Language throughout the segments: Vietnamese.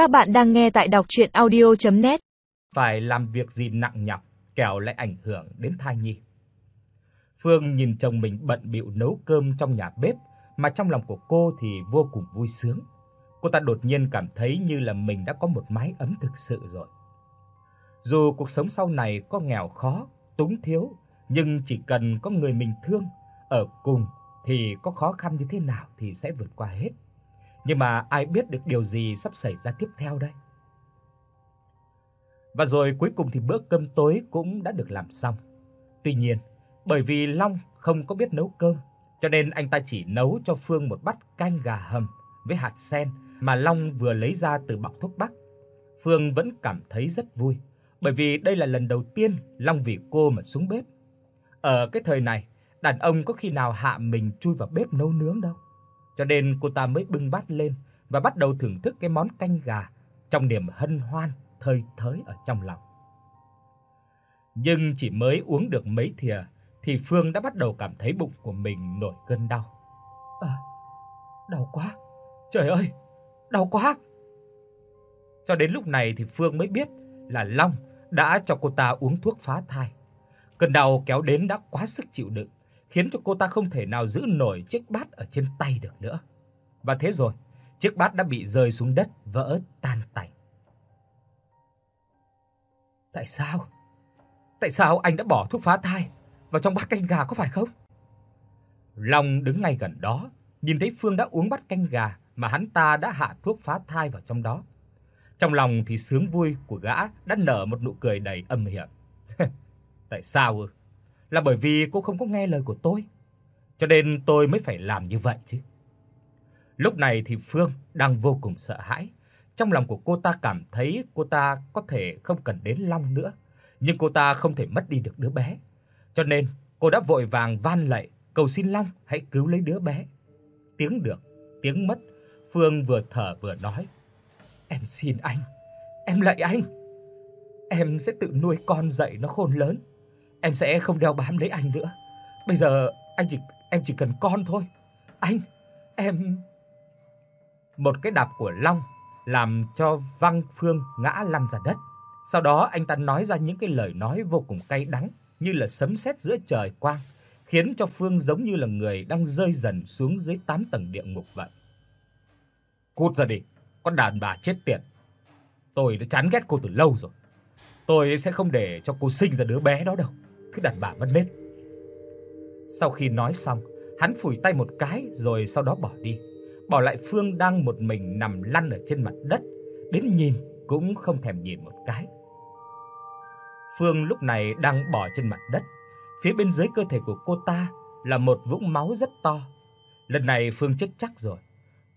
Các bạn đang nghe tại đọc audio net Phải làm việc gì nặng nhọc, kẻo lại ảnh hưởng đến thai nhi. Phương nhìn chồng mình bận bịu nấu cơm trong nhà bếp, mà trong lòng của cô thì vô cùng vui sướng. Cô ta đột nhiên cảm thấy như là mình đã có một mái ấm thực sự rồi. Dù cuộc sống sau này có nghèo khó, túng thiếu, nhưng chỉ cần có người mình thương ở cùng thì có khó khăn như thế nào thì sẽ vượt qua hết. Nhưng mà ai biết được điều gì sắp xảy ra tiếp theo đây. Và rồi cuối cùng thì bữa cơm tối cũng đã được làm xong. Tuy nhiên, bởi vì Long không có biết nấu cơm, cho nên anh ta chỉ nấu cho Phương một bát canh gà hầm với hạt sen mà Long vừa lấy ra từ bọc thuốc bắc. Phương vẫn cảm thấy rất vui, bởi vì đây là lần đầu tiên Long vì cô mà xuống bếp. Ở cái thời này, đàn ông có khi nào hạ mình chui vào bếp nấu nướng đâu. Cho nên cô ta mới bưng bát lên và bắt đầu thưởng thức cái món canh gà trong niềm hân hoan thơi thới ở trong lòng. Nhưng chỉ mới uống được mấy thìa thì Phương đã bắt đầu cảm thấy bụng của mình nổi cơn đau. À, đau quá. Trời ơi, đau quá. Cho đến lúc này thì Phương mới biết là Long đã cho cô ta uống thuốc phá thai. Cơn đau kéo đến đã quá sức chịu đựng, khiến cho cô ta không thể nào giữ nổi chiếc bát ở trên tay được nữa. Và thế rồi, chiếc bát đã bị rơi xuống đất vỡ tan tành. Tại sao? Tại sao anh đã bỏ thuốc phá thai vào trong bát canh gà có phải không? Long đứng ngay gần đó, nhìn thấy Phương đã uống bát canh gà mà hắn ta đã hạ thuốc phá thai vào trong đó. Trong lòng thì sướng vui của gã đã nở một nụ cười đầy âm hiểm. Tại sao ư? Là bởi vì cô không có nghe lời của tôi, cho nên tôi mới phải làm như vậy chứ. Lúc này thì Phương đang vô cùng sợ hãi. Trong lòng của cô ta cảm thấy cô ta có thể không cần đến Long nữa, nhưng cô ta không thể mất đi được đứa bé. Cho nên, cô đã vội vàng van lạy cầu xin Long hãy cứu lấy đứa bé. Tiếng được, tiếng mất, Phương vừa thở vừa nói: "Em xin anh, em lạy anh. Em sẽ tự nuôi con dạy nó khôn lớn. Em sẽ không đeo bám lấy anh nữa. Bây giờ anh chỉ em chỉ cần con thôi. Anh, em Một cái đạp của Long làm cho Văn Phương ngã lăn ra đất. Sau đó anh ta nói ra những cái lời nói vô cùng cay đắng như là sấm sét giữa trời quang, khiến cho Phương giống như là người đang rơi dần xuống dưới 8 tầng địa ngục vậy. Cút ra đi, con đàn bà chết tiệt. Tôi đã chán ghét cô từ lâu rồi. Tôi sẽ không để cho cô sinh ra đứa bé đó đâu. Thứ đàn bà mất nết. Sau khi nói xong, hắn phủi tay một cái rồi sau đó bỏ đi, bỏ lại Phương đang một mình nằm lăn ở trên mặt đất, đến nhìn cũng không thèm nhìn một cái. Phương lúc này đang bò trên mặt đất, phía bên dưới cơ thể của cô ta là một vũng máu rất to. Lần này Phương chết chắc rồi.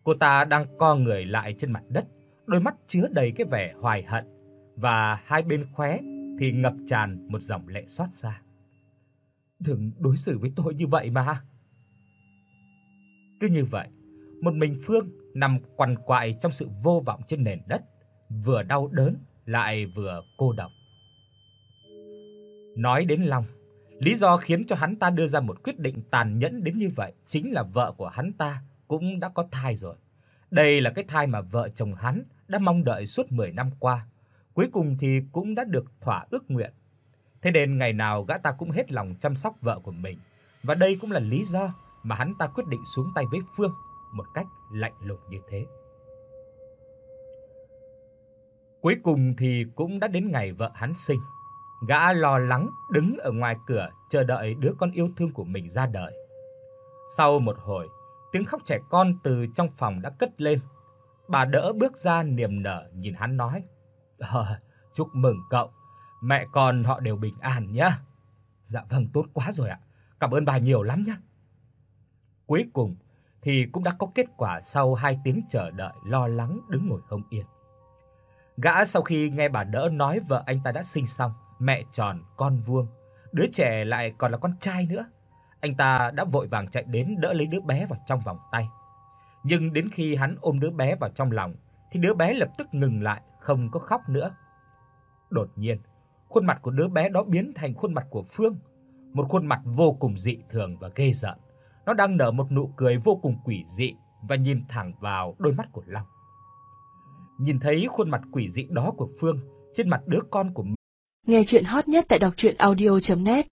Cô ta đang co người lại trên mặt đất, đôi mắt chứa đầy cái vẻ hoài hận và hai bên khóe thì ngập tràn một dòng lệ xót xa thường đối xử với tôi như vậy mà. Cứ như vậy, một mình Phương nằm quằn quại trong sự vô vọng trên nền đất, vừa đau đớn lại vừa cô độc. Nói đến Long, lý do khiến cho hắn ta đưa ra một quyết định tàn nhẫn đến như vậy chính là vợ của hắn ta cũng đã có thai rồi. Đây là cái thai mà vợ chồng hắn đã mong đợi suốt 10 năm qua, cuối cùng thì cũng đã được thỏa ước nguyện. Thế nên ngày nào gã ta cũng hết lòng chăm sóc vợ của mình, và đây cũng là lý do mà hắn ta quyết định xuống tay với Phương một cách lạnh lùng như thế. Cuối cùng thì cũng đã đến ngày vợ hắn sinh. Gã lo lắng đứng ở ngoài cửa chờ đợi đứa con yêu thương của mình ra đời. Sau một hồi, tiếng khóc trẻ con từ trong phòng đã cất lên. Bà đỡ bước ra niềm nở nhìn hắn nói: ờ, chúc mừng cậu, mẹ con họ đều bình an nhé." "Dạ vâng, tốt quá rồi ạ. Cảm ơn bà nhiều lắm nhé." Cuối cùng thì cũng đã có kết quả sau 2 tiếng chờ đợi lo lắng đứng ngồi không yên. Gã sau khi nghe bà đỡ nói vợ anh ta đã sinh xong, mẹ tròn con vuông, đứa trẻ lại còn là con trai nữa. Anh ta đã vội vàng chạy đến đỡ lấy đứa bé vào trong vòng tay. Nhưng đến khi hắn ôm đứa bé vào trong lòng thì đứa bé lập tức ngừng lại, không có khóc nữa. Đột nhiên, khuôn mặt của đứa bé đó biến thành khuôn mặt của Phương, một khuôn mặt vô cùng dị thường và ghê rợn. Nó đang nở một nụ cười vô cùng quỷ dị và nhìn thẳng vào đôi mắt của Long. nhìn thấy khuôn mặt quỷ dị đó của Phương trên mặt đứa con của mình. Nghe truyện hot nhất tại doctruyenaudio.net